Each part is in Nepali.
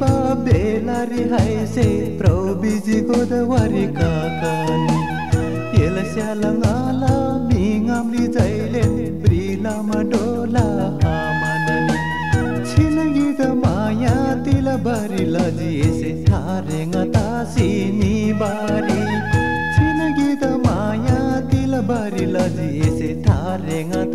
बा बेलारी हाइसे प्रौबिजी गोदावरी काकानी। ब्रिलामा डोला हामाननी। छिनगिद माया तिल बारी लजी एसे थारेङ तासिनी बारी। छिनगिद माया तिल बारी थारेङ तासिनी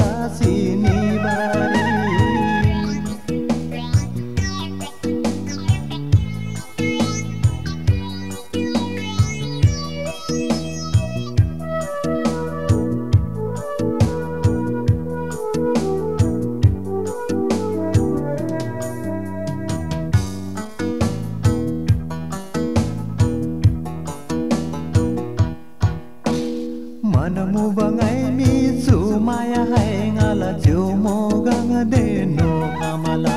मनमु बङ्गाइ मिसु माया है गाल जो म गङ देनो कमला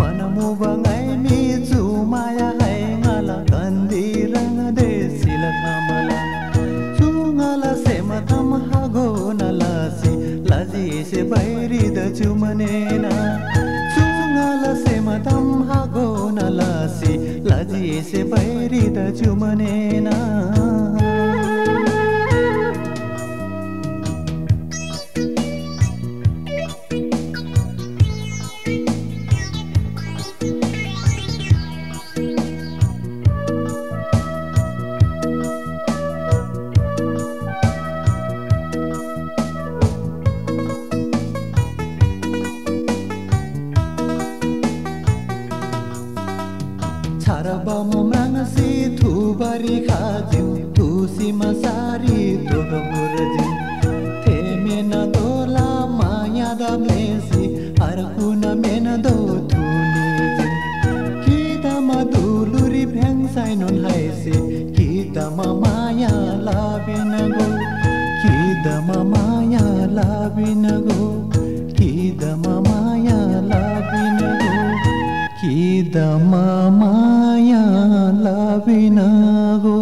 मनमु बङ्गाइ मिसु माया है गाल गन्दी रङ दे सिल कमला सुङल से म थम हगो नलासी लजी से बैरी द जु मने ना सुङल से म थम हगो नलासी लजी से बैरी द जु सारी खाजू तूसी मसारी तोह थे माया दा मेसी दो की तमा दूलुरी माया गो। की तमा माया गो। की माया लाबिन गो। माया encaminado